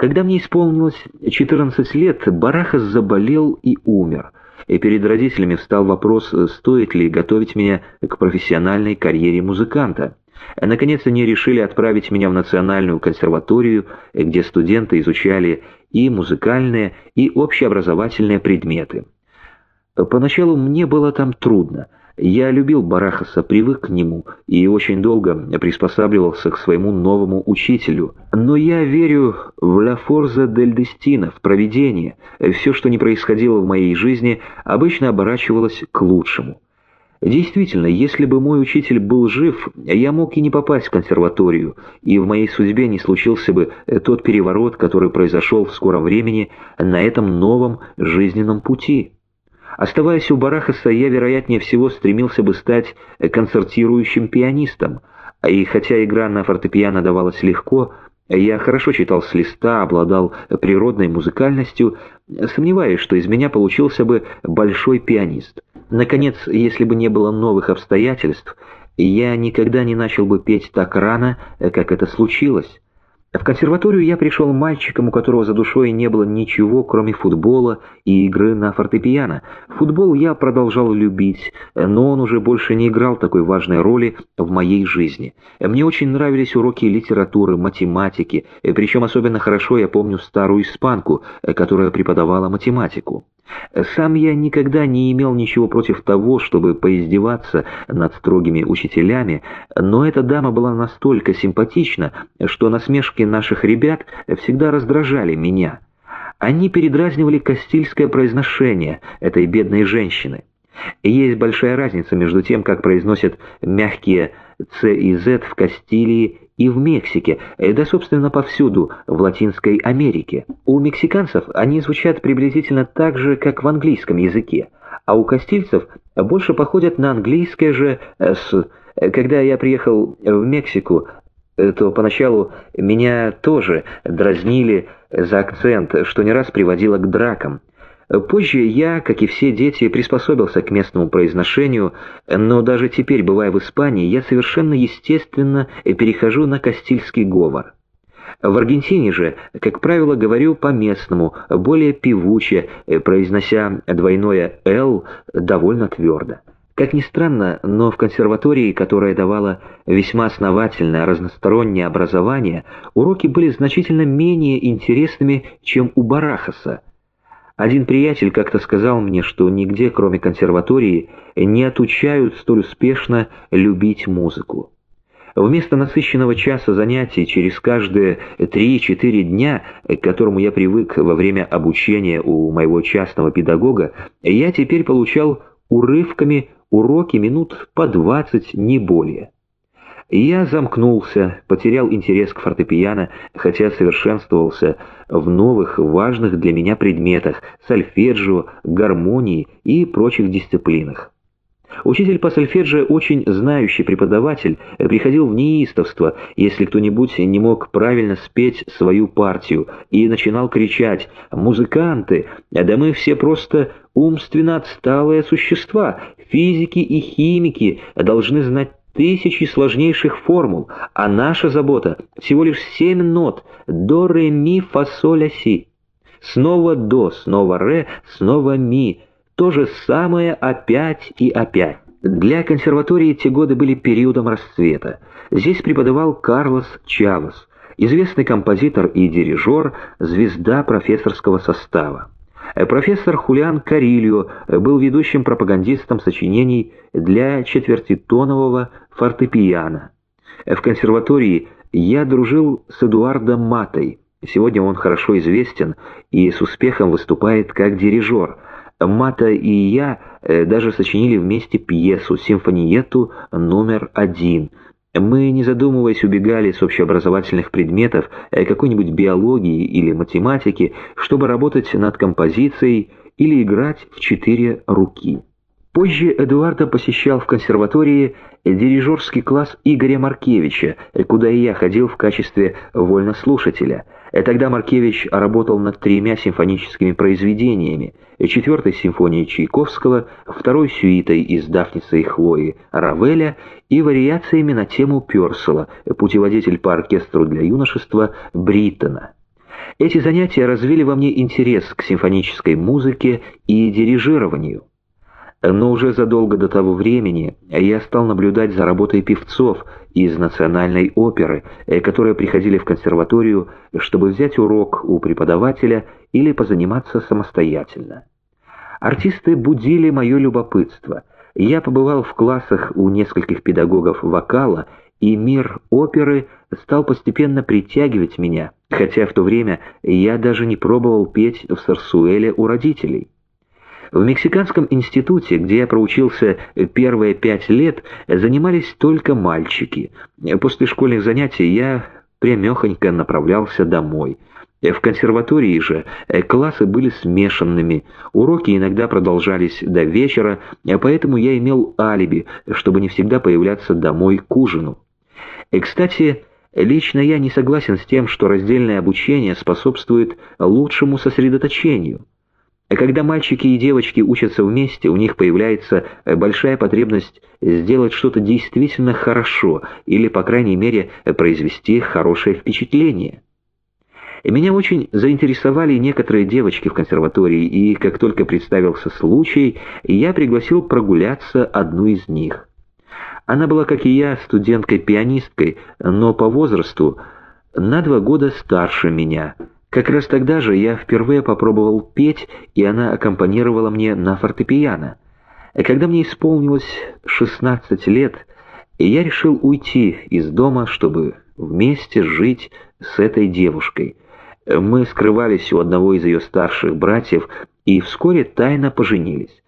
Когда мне исполнилось 14 лет, Барахас заболел и умер. И перед родителями встал вопрос, стоит ли готовить меня к профессиональной карьере музыканта. Наконец они решили отправить меня в Национальную консерваторию, где студенты изучали и музыкальные, и общеобразовательные предметы. Поначалу мне было там трудно – я любил Барахаса, привык к нему и очень долго приспосабливался к своему новому учителю. Но я верю в «Ла Форза дель Дестино», в провидение. Все, что не происходило в моей жизни, обычно оборачивалось к лучшему. Действительно, если бы мой учитель был жив, я мог и не попасть в консерваторию, и в моей судьбе не случился бы тот переворот, который произошел в скором времени на этом новом жизненном пути». Оставаясь у Барахаса, я, вероятнее всего, стремился бы стать концертирующим пианистом, и хотя игра на фортепиано давалась легко, я хорошо читал с листа, обладал природной музыкальностью, сомневаюсь, что из меня получился бы большой пианист. Наконец, если бы не было новых обстоятельств, я никогда не начал бы петь так рано, как это случилось. В консерваторию я пришел мальчиком, у которого за душой не было ничего, кроме футбола и игры на фортепиано. Футбол я продолжал любить, но он уже больше не играл такой важной роли в моей жизни. Мне очень нравились уроки литературы, математики, причем особенно хорошо я помню старую испанку, которая преподавала математику. Сам я никогда не имел ничего против того, чтобы поиздеваться над строгими учителями, но эта дама была настолько симпатична, что насмешки наших ребят всегда раздражали меня. Они передразнивали кастильское произношение этой бедной женщины. Есть большая разница между тем, как произносят мягкие «ц» и «з» в Кастилии и в Мексике, да, собственно, повсюду в Латинской Америке. У мексиканцев они звучат приблизительно так же, как в английском языке, а у кастильцев больше походят на английское же «с». Когда я приехал в Мексику, то поначалу меня тоже дразнили за акцент, что не раз приводило к дракам. Позже я, как и все дети, приспособился к местному произношению, но даже теперь, бывая в Испании, я совершенно естественно перехожу на кастильский говор. В Аргентине же, как правило, говорю по-местному, более певуче, произнося двойное «л» довольно твердо. Как ни странно, но в консерватории, которая давала весьма основательное разностороннее образование, уроки были значительно менее интересными, чем у Барахаса, один приятель как-то сказал мне, что нигде, кроме консерватории, не отучают столь успешно любить музыку. Вместо насыщенного часа занятий через каждые 3-4 дня, к которому я привык во время обучения у моего частного педагога, я теперь получал урывками уроки минут по 20, не более. Я замкнулся, потерял интерес к фортепиано, хотя совершенствовался в новых, важных для меня предметах – сольфеджио, гармонии и прочих дисциплинах. Учитель по сольфеджио, очень знающий преподаватель, приходил в неистовство, если кто-нибудь не мог правильно спеть свою партию, и начинал кричать «Музыканты, да мы все просто умственно отсталые существа, физики и химики должны знать тысячи сложнейших формул, а наша забота всего лишь семь нот до, ре, ми, фа, соль, а, си. Снова до, снова ре, снова ми. То же самое опять и опять. Для консерватории те годы были периодом расцвета. Здесь преподавал Карлос Чавес, известный композитор и дирижер, звезда профессорского состава. Профессор Хулиан Карильо был ведущим пропагандистом сочинений для четвертитонового фортепиано. В консерватории я дружил с Эдуардом Матой. Сегодня он хорошо известен и с успехом выступает как дирижер. Мата и я даже сочинили вместе пьесу «Симфониету номер один», мы, не задумываясь, убегали с общеобразовательных предметов э, какой-нибудь биологии или математики, чтобы работать над композицией или играть в четыре руки. Позже Эдуарда посещал в консерватории дирижерский класс Игоря Маркевича, куда и я ходил в качестве вольнослушателя – Э, тогда Маркевич работал над тремя симфоническими произведениями, четвертой симфонией Чайковского, второй сюитой из «Дафниса и Хлои» Равеля и вариациями на тему Пёрсела, путеводитель по оркестру для юношества Бриттона. Эти занятия развили во мне интерес к симфонической музыке и дирижированию. Но уже задолго до того времени я стал наблюдать за работой певцов из национальной оперы, э, которые приходили в консерваторию, чтобы взять урок у преподавателя или позаниматься самостоятельно. Артисты будили мое любопытство. Я побывал в классах у нескольких педагогов вокала, и мир оперы стал постепенно притягивать меня, хотя в то время я даже не пробовал петь в Сарсуэле у родителей. В Мексиканском институте, где я проучился первые пять лет, занимались только мальчики. После школьных занятий я прямехонько направлялся домой. В консерватории же классы были смешанными, уроки иногда продолжались до вечера, поэтому я имел алиби, чтобы не всегда появляться домой к ужину. И, кстати, лично я не согласен с тем, что раздельное обучение способствует лучшему сосредоточению. Когда мальчики и девочки учатся вместе, у них появляется э, большая потребность сделать что-то действительно хорошо или, по крайней мере, произвести хорошее впечатление. Меня очень заинтересовали некоторые девочки в консерватории, и как только представился случай, я пригласил прогуляться одну из них. Она была, как и я, студенткой-пианисткой, но по возрасту на два года старше меня – как раз тогда же я впервые попробовал петь, и она аккомпанировала мне на фортепиано. Когда мне исполнилось 16 лет, я решил уйти из дома, чтобы вместе жить с этой девушкой. Мы скрывались у одного из ее старших братьев и вскоре тайно поженились.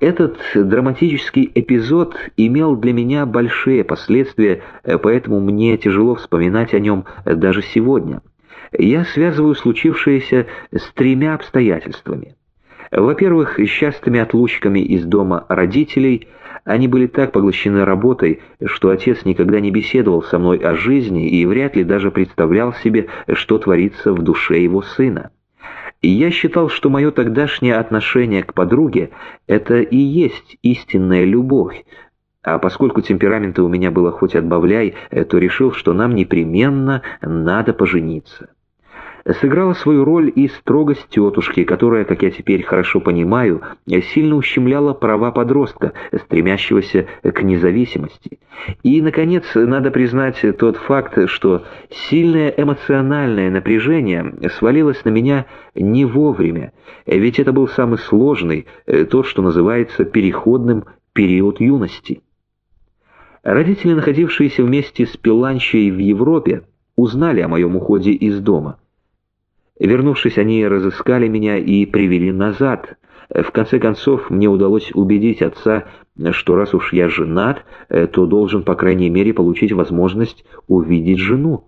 Этот драматический эпизод имел для меня большие последствия, поэтому мне тяжело вспоминать о нем даже сегодня я связываю случившееся с тремя обстоятельствами. Во-первых, с частыми отлучками из дома родителей они были так поглощены работой, что отец никогда не беседовал со мной о жизни и вряд ли даже представлял себе, что творится в душе его сына. Я считал, что мое тогдашнее отношение к подруге – это и есть истинная любовь, а поскольку темперамента у меня было хоть отбавляй, то решил, что нам непременно надо пожениться сыграла свою роль и строгость тетушки, которая, как я теперь хорошо понимаю, сильно ущемляла права подростка, стремящегося к независимости. И, наконец, надо признать тот факт, что сильное эмоциональное напряжение свалилось на меня не вовремя, ведь это был самый сложный, то, что называется переходным период юности. Родители, находившиеся вместе с Пиланчей в Европе, узнали о моем уходе из дома. Вернувшись, они разыскали меня и привели назад. В конце концов, мне удалось убедить отца, что раз уж я женат, то должен, по крайней мере, получить возможность увидеть жену.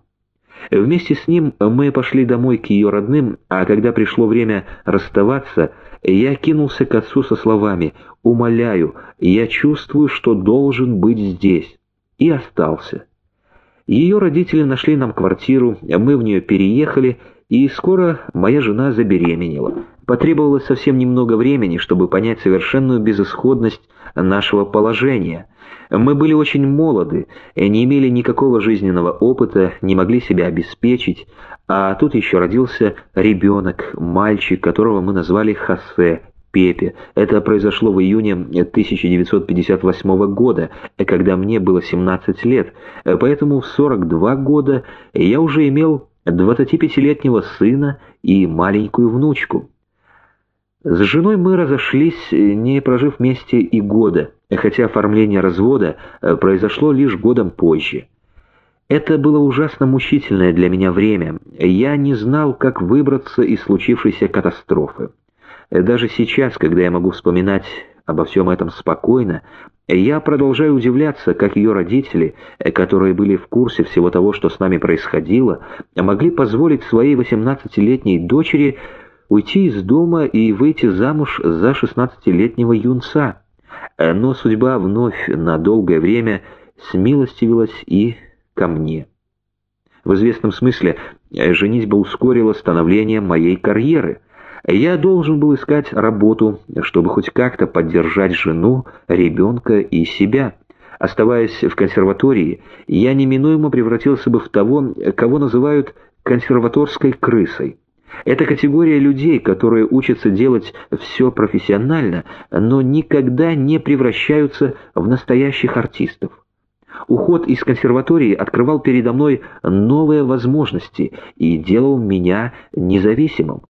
Вместе с ним мы пошли домой к ее родным, а когда пришло время расставаться, я кинулся к отцу со словами «Умоляю, я чувствую, что должен быть здесь», и остался. Ее родители нашли нам квартиру, мы в нее переехали, и скоро моя жена забеременела. Потребовалось совсем немного времени, чтобы понять совершенную безысходность нашего положения. Мы были очень молоды, не имели никакого жизненного опыта, не могли себя обеспечить, а тут еще родился ребенок, мальчик, которого мы назвали Хосе, Пепе. Это произошло в июне 1958 года, когда мне было 17 лет, поэтому в 42 года я уже имел 25-летнего сына и маленькую внучку. С женой мы разошлись, не прожив вместе и года, хотя оформление развода э, произошло лишь годом позже. Это было ужасно мучительное для меня время. Я не знал, как выбраться из случившейся катастрофы. Даже сейчас, когда я могу вспоминать обо всем этом спокойно, я продолжаю удивляться, как ее родители, которые были в курсе всего того, что с нами происходило, могли позволить своей 18-летней дочери уйти из дома и выйти замуж за 16-летнего юнца. Но судьба вновь на долгое время смилостивилась и ко мне. В известном смысле женитьба ускорила становление моей карьеры – я должен был искать работу, чтобы хоть как-то поддержать жену, ребенка и себя. Оставаясь в консерватории, я неминуемо превратился бы в того, кого называют консерваторской крысой. Это категория людей, которые учатся делать все профессионально, но никогда не превращаются в настоящих артистов. Уход из консерватории открывал передо мной новые возможности и делал меня независимым.